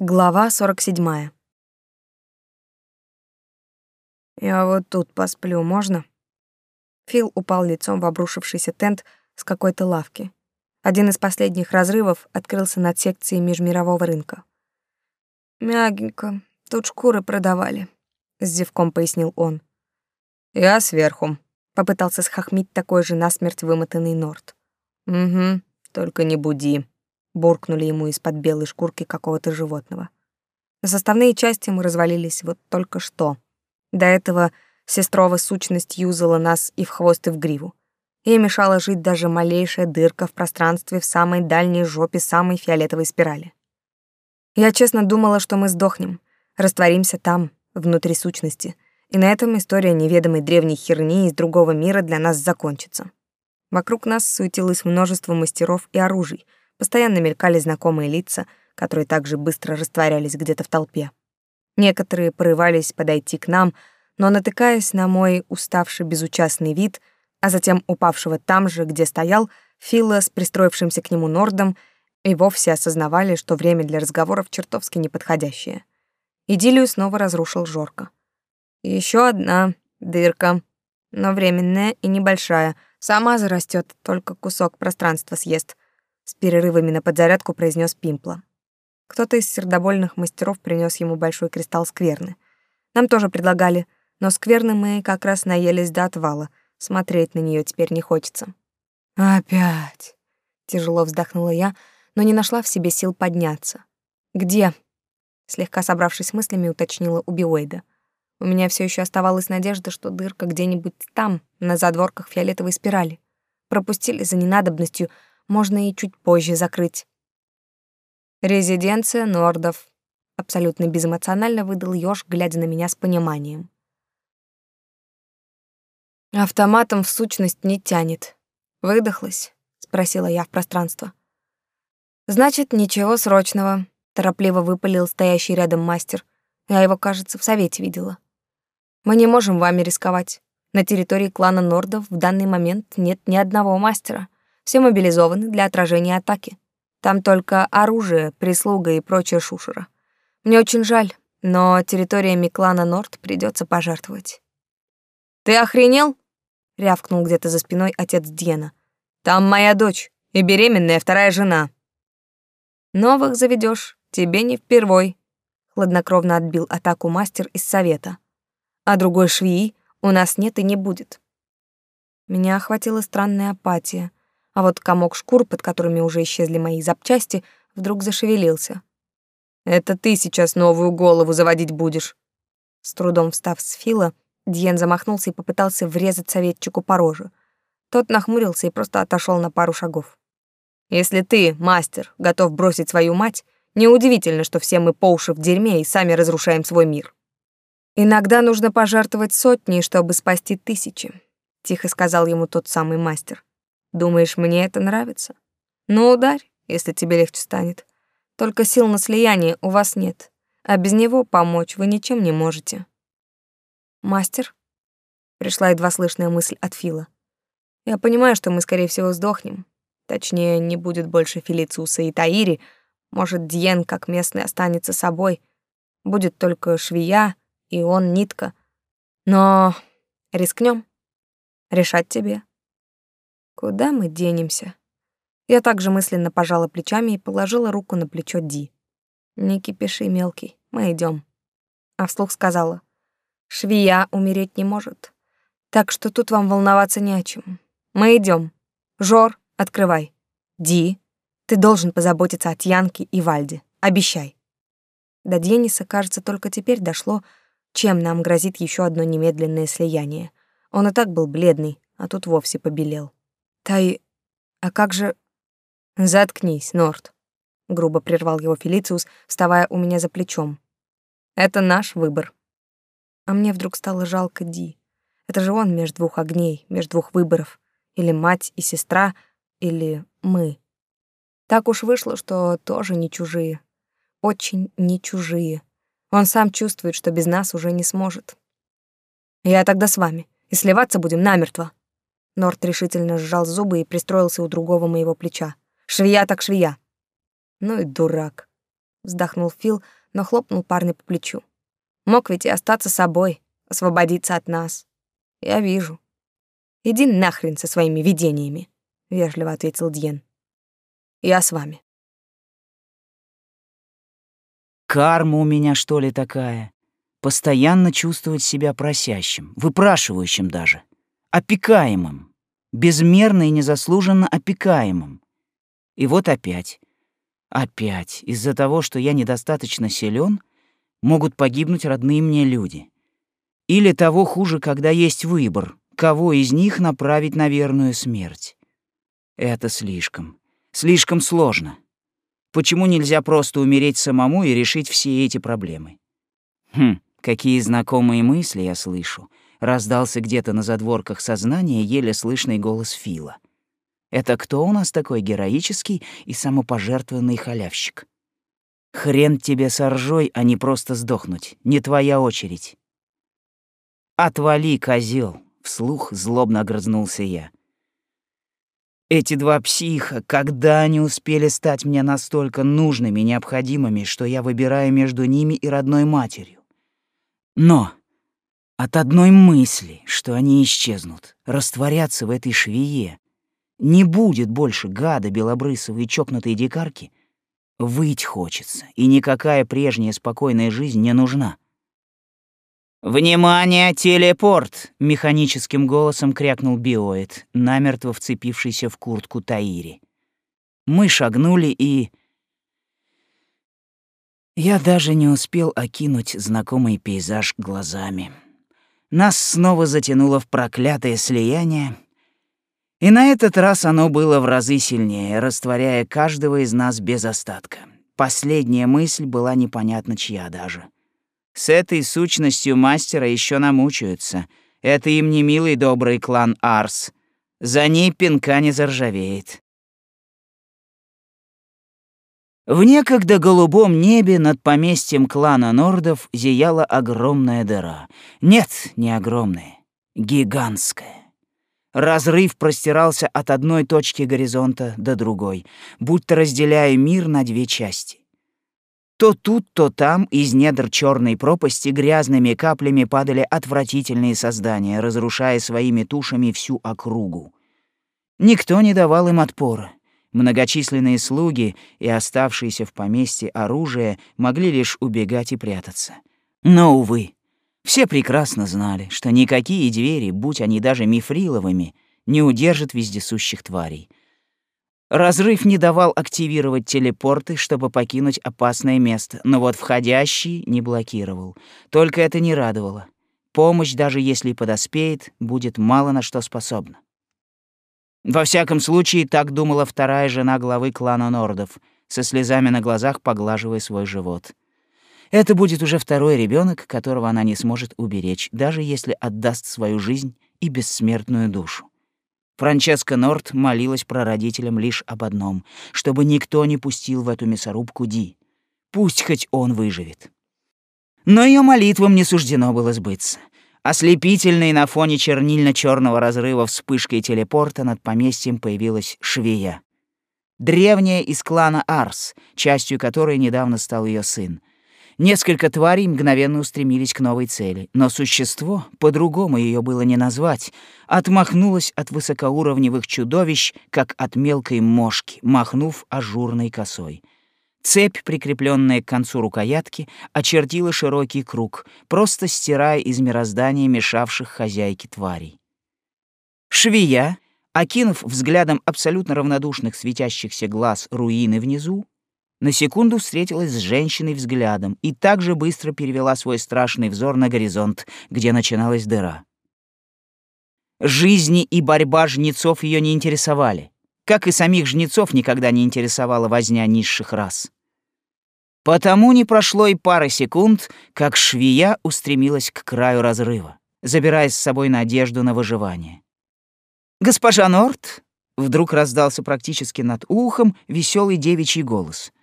Глава 47. «Я вот тут посплю, можно?» Фил упал лицом в обрушившийся тент с какой-то лавки. Один из последних разрывов открылся над секцией межмирового рынка. «Мягенько, тут шкуры продавали», — с зевком пояснил он. «Я сверху», — попытался схохмить такой же насмерть вымотанный Норт. «Угу, только не буди», буркнули ему из-под белой шкурки какого-то животного. Составные части мы развалились вот только что. До этого сестрова сущность юзала нас и в хвост, и в гриву. Ей мешала жить даже малейшая дырка в пространстве в самой дальней жопе самой фиолетовой спирали. Я честно думала, что мы сдохнем, растворимся там, внутри сущности, и на этом история неведомой древней херни из другого мира для нас закончится. Вокруг нас суетилось множество мастеров и оружий — Постоянно мелькали знакомые лица, которые также быстро растворялись где-то в толпе. Некоторые порывались подойти к нам, но, натыкаясь на мой уставший безучастный вид, а затем упавшего там же, где стоял, Фила с пристроившимся к нему Нордом, и вовсе осознавали, что время для разговоров чертовски неподходящее. Идиллию снова разрушил Жорка. Еще одна дырка, но временная и небольшая. Сама зарастет, только кусок пространства съест — с перерывами на подзарядку произнес Пимпла. Кто-то из сердобольных мастеров принес ему большой кристалл скверны. Нам тоже предлагали, но скверны мы как раз наелись до отвала. Смотреть на нее теперь не хочется. Опять. Тяжело вздохнула я, но не нашла в себе сил подняться. Где? Слегка собравшись мыслями, уточнила у. У меня все еще оставалась надежда, что дырка где-нибудь там, на задворках фиолетовой спирали. Пропустили за ненадобностью, можно и чуть позже закрыть. Резиденция Нордов. Абсолютно безэмоционально выдал Ёж, глядя на меня с пониманием. Автоматом в сущность не тянет. Выдохлась, спросила я в пространство. Значит, ничего срочного, торопливо выпалил стоящий рядом мастер. Я его, кажется, в совете видела. Мы не можем вами рисковать. На территории клана Нордов в данный момент нет ни одного мастера. Все мобилизованы для отражения атаки. Там только оружие, прислуга и прочая шушера. Мне очень жаль, но территориями клана Норд придется пожертвовать. «Ты охренел?» — рявкнул где-то за спиной отец Дьена. «Там моя дочь и беременная вторая жена». «Новых заведешь, тебе не впервой», — хладнокровно отбил атаку мастер из совета. «А другой швеи у нас нет и не будет». Меня охватила странная апатия а вот комок шкур, под которыми уже исчезли мои запчасти, вдруг зашевелился. «Это ты сейчас новую голову заводить будешь». С трудом встав с фила, Диен замахнулся и попытался врезать советчику по роже. Тот нахмурился и просто отошел на пару шагов. «Если ты, мастер, готов бросить свою мать, неудивительно, что все мы по уши в дерьме и сами разрушаем свой мир». «Иногда нужно пожертвовать сотни, чтобы спасти тысячи», — тихо сказал ему тот самый мастер. Думаешь, мне это нравится? Ну, ударь, если тебе легче станет. Только сил на слияние у вас нет, а без него помочь вы ничем не можете. Мастер? Пришла едва слышная мысль от Фила. Я понимаю, что мы, скорее всего, сдохнем. Точнее, не будет больше Фелициуса и Таири. Может, Диен, как местный, останется собой. Будет только швея, и он нитка. Но рискнем. Решать тебе. Куда мы денемся? Я также мысленно пожала плечами и положила руку на плечо Ди. Не кипиши, мелкий, мы идем. А вслух сказала: "Швея умереть не может. Так что тут вам волноваться не о чем. Мы идем. Жор, открывай. Ди, ты должен позаботиться о Тьянке и Вальде. Обещай". До Дениса, кажется, только теперь дошло, чем нам грозит еще одно немедленное слияние. Он и так был бледный, а тут вовсе побелел. Тай, а как же... Заткнись, Норт, грубо прервал его Фелициус, вставая у меня за плечом. Это наш выбор. А мне вдруг стало жалко Ди. Это же он между двух огней, между двух выборов. Или мать и сестра, или мы. Так уж вышло, что тоже не чужие. Очень не чужие. Он сам чувствует, что без нас уже не сможет. Я тогда с вами, и сливаться будем намертво. Норт решительно сжал зубы и пристроился у другого моего плеча. «Швея так швея!» «Ну и дурак!» вздохнул Фил, но хлопнул парня по плечу. Мог ведь и остаться собой, освободиться от нас. Я вижу. Иди нахрен со своими видениями, вежливо ответил Дьен. Я с вами. Карма у меня, что ли, такая? Постоянно чувствовать себя просящим, выпрашивающим даже, опекаемым, безмерно и незаслуженно опекаемым. И вот опять, опять, из-за того, что я недостаточно силен, могут погибнуть родные мне люди. Или того хуже, когда есть выбор, кого из них направить на верную смерть. Это слишком, слишком сложно. Почему нельзя просто умереть самому и решить все эти проблемы? Хм, какие знакомые мысли я слышу. Раздался где-то на задворках сознания еле слышный голос Фила. Это кто у нас такой героический и самопожертвованный халявщик? Хрен тебе с ржой, а не просто сдохнуть. Не твоя очередь. Отвали, козел, вслух злобно огрызнулся я. Эти два психа, когда они успели стать мне настолько нужными, необходимыми, что я выбираю между ними и родной матерью? Но от одной мысли, что они исчезнут, растворятся в этой швее, не будет больше гада белобрысого и чокнутой дикарки, выть хочется, и никакая прежняя спокойная жизнь не нужна. «Внимание, телепорт!» — механическим голосом крякнул биоид, намертво вцепившийся в куртку Таири. Мы шагнули и... Я даже не успел окинуть знакомый пейзаж глазами. Нас снова затянуло в проклятое слияние, и на этот раз оно было в разы сильнее, растворяя каждого из нас без остатка. Последняя мысль была непонятна чья даже — с этой сущностью мастера еще намучаются. Это им не милый добрый клан Арс. За ней пинка не заржавеет. В некогда голубом небе над поместьем клана Нордов зияла огромная дыра. Нет, не огромная, гигантская. Разрыв простирался от одной точки горизонта до другой, будто разделяя мир на две части. То тут, то там из недр черной пропасти грязными каплями падали отвратительные создания, разрушая своими тушами всю округу. Никто не давал им отпора. Многочисленные слуги и оставшиеся в поместье оружие могли лишь убегать и прятаться. Но, увы, все прекрасно знали, что никакие двери, будь они даже мифриловыми, не удержат вездесущих тварей — Разрыв не давал активировать телепорты, чтобы покинуть опасное место, но вот входящий не блокировал. Только это не радовало. Помощь, даже если подоспеет, будет мало на что способна. Во всяком случае, так думала вторая жена главы клана Нордов, со слезами на глазах поглаживая свой живот. Это будет уже второй ребенок, которого она не сможет уберечь, даже если отдаст свою жизнь и бессмертную душу. Франческа Норт молилась прародителям лишь об одном, чтобы никто не пустил в эту мясорубку Ди. Пусть хоть он выживет. Но ее молитвам не суждено было сбыться. Ослепительной на фоне чернильно черного разрыва вспышкой телепорта над поместьем появилась швея. Древняя из клана Арс, частью которой недавно стал ее сын. Несколько тварей мгновенно устремились к новой цели, но существо, по-другому ее было не назвать, отмахнулось от высокоуровневых чудовищ, как от мелкой мошки, махнув ажурной косой. Цепь, прикрепленная к концу рукоятки, очертила широкий круг, просто стирая из мироздания мешавших хозяйке тварей. Швея, окинув взглядом абсолютно равнодушных светящихся глаз руины внизу, на секунду встретилась с женщиной взглядом и также быстро перевела свой страшный взор на горизонт, где начиналась дыра. Жизни и борьба жнецов ее не интересовали, как и самих жнецов никогда не интересовала возня низших рас. Потому не прошло и пары секунд, как швея устремилась к краю разрыва, забирая с собой надежду на выживание. «Госпожа Норт!» — вдруг раздался практически над ухом веселый девичий голос —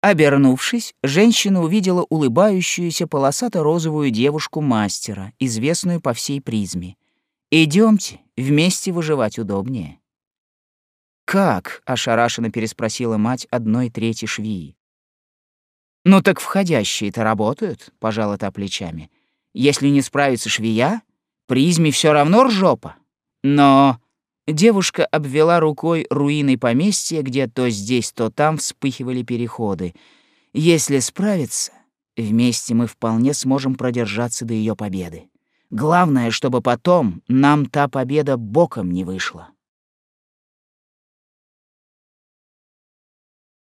Обернувшись, женщина увидела улыбающуюся полосато-розовую девушку-мастера, известную по всей призме. Идемте, вместе выживать удобнее. «Как?» — ошарашенно переспросила мать одной трети швеи. Ну так входящие-то работают, пожала та плечами. Если не справится швея, призме все равно ржопа. Но девушка обвела рукой руины поместья, где то здесь, то там вспыхивали переходы. Если справится, вместе мы вполне сможем продержаться до ее победы. Главное, чтобы потом нам та победа боком не вышла.